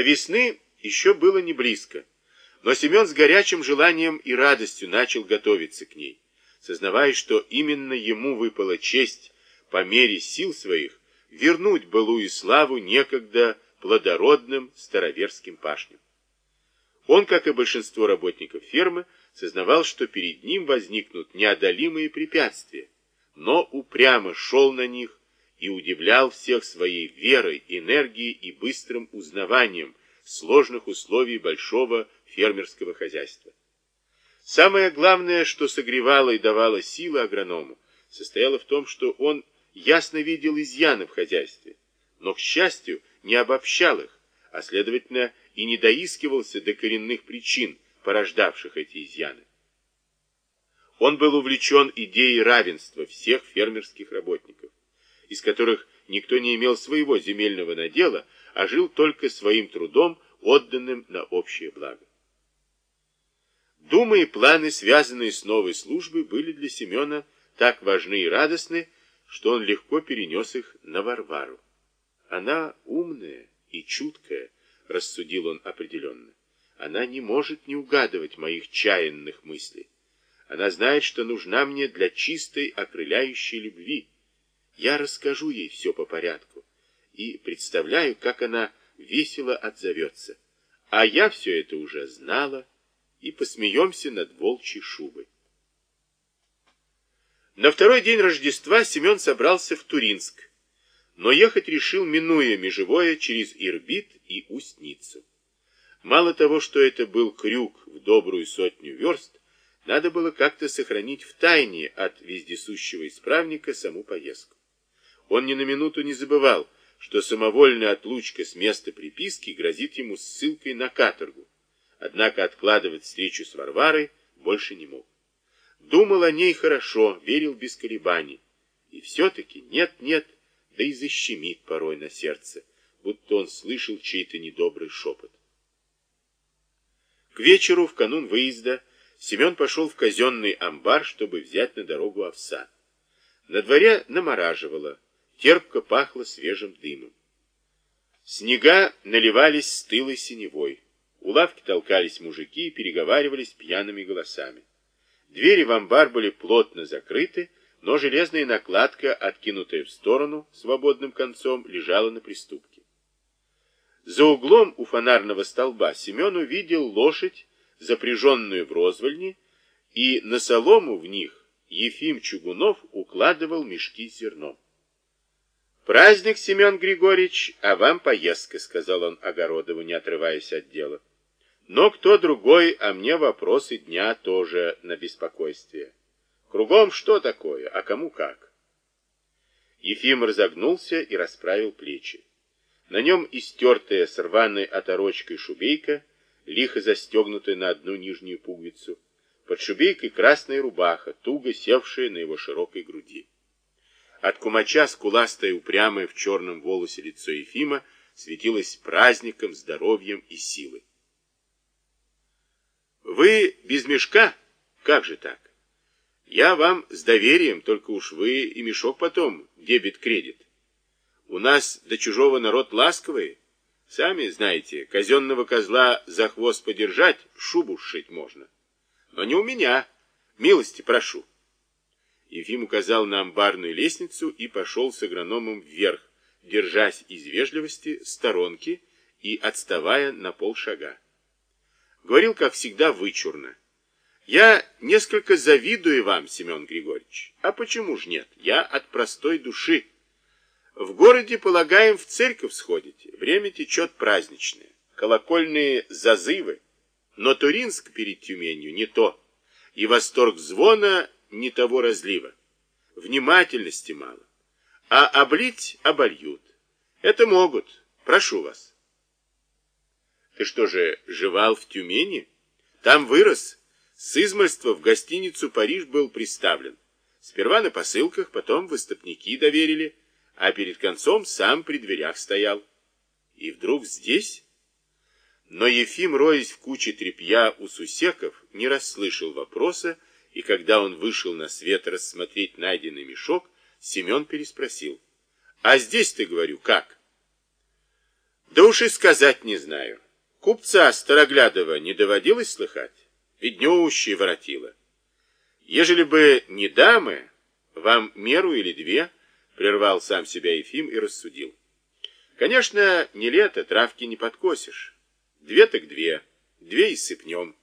До весны еще было не близко, но Семен с горячим желанием и радостью начал готовиться к ней, сознавая, что именно ему выпала честь по мере сил своих вернуть былую славу некогда плодородным староверским пашням. Он, как и большинство работников фермы, сознавал, что перед ним возникнут неодолимые препятствия, но упрямо шел на них и удивлял всех своей верой, энергией и быстрым узнаванием сложных условий большого фермерского хозяйства. Самое главное, что согревало и давало силы агроному, состояло в том, что он ясно видел изъяны в хозяйстве, но, к счастью, не обобщал их, а, следовательно, и не доискивался до коренных причин, порождавших эти изъяны. Он был увлечен идеей равенства всех фермерских работников, из которых никто не имел своего земельного надела, а жил только своим трудом, отданным на общее благо. Думы и планы, связанные с новой службой, были для Семена так важны и радостны, что он легко перенес их на Варвару. Она умная и чуткая, рассудил он определенно. Она не может не угадывать моих чаянных мыслей. Она знает, что нужна мне для чистой, окрыляющей любви. Я расскажу ей все по порядку и представляю, как она весело отзовется. А я все это уже знала, и посмеемся над волчьей шубой. На второй день Рождества Семен собрался в Туринск, но ехать решил, минуя межевое через Ирбит и Устницу. Мало того, что это был крюк в добрую сотню верст, надо было как-то сохранить в тайне от вездесущего исправника саму поездку. Он ни на минуту не забывал, что самовольная отлучка с места приписки грозит ему ссылкой на каторгу, однако откладывать встречу с Варварой больше не мог. Думал о ней хорошо, верил без колебаний, и все-таки нет-нет, да и защемит порой на сердце, будто он слышал чей-то недобрый шепот. К вечеру, в канун выезда, Семен пошел в казенный амбар, чтобы взять на дорогу овса. На дворе намораживало, терпко пахло свежим дымом. Снега наливались стылой синевой. У лавки толкались мужики и переговаривались пьяными голосами. Двери в амбар были плотно закрыты, но железная накладка, откинутая в сторону свободным концом, лежала на приступке. За углом у фонарного столба Семен увидел лошадь, запряженную в розвольни, и на солому в них Ефим Чугунов укладывал мешки с зерном. «Праздник, Семен Григорьевич, а вам поездка», — сказал он Огородову, не отрываясь от дела. «Но кто другой, а мне вопросы дня тоже на беспокойствие. Кругом что такое, а кому как?» Ефим разогнулся и расправил плечи. На нем истертая с рваной оторочкой шубейка, лихо застегнутая на одну нижнюю пуговицу, под шубейкой красная рубаха, туго севшая на его широкой груди. От кумача скуластое упрямое в черном волосе лицо Ефима светилось праздником, здоровьем и силой. «Вы без мешка? Как же так? Я вам с доверием, только уж вы и мешок потом, дебет-кредит. У нас до чужого народ ласковый. Сами знаете, казенного козла за хвост подержать, шубу сшить можно. Но не у меня. Милости прошу. Ефим указал на амбарную лестницу и пошел с агрономом вверх, держась из вежливости сторонки и отставая на полшага. Говорил, как всегда, вычурно. Я несколько завидую вам, Семен Григорьевич. А почему ж нет? Я от простой души. В городе, полагаем, в церковь сходите. Время течет праздничное. Колокольные зазывы. Но Туринск перед Тюменью не то. И восторг звона не того разлива. Внимательности мало. А облить обольют. Это могут. Прошу вас. Ты что же, жевал в Тюмени? Там вырос. С измольства в гостиницу «Париж» был приставлен. Сперва на посылках, потом в истопники доверили а перед концом сам при дверях стоял. И вдруг здесь... Но Ефим, роясь в куче тряпья у сусеков, не расслышал вопроса, и когда он вышел на свет рассмотреть найденный мешок, Семен переспросил. «А здесь, ты говорю, как?» Да уж и сказать не знаю. Купца Староглядова не доводилось слыхать? Беднющий воротила. Ежели бы не дамы, вам меру или две, прервал сам себя Ефим и рассудил. Конечно, не лето, травки не подкосишь. Две так две, две и сыпнем.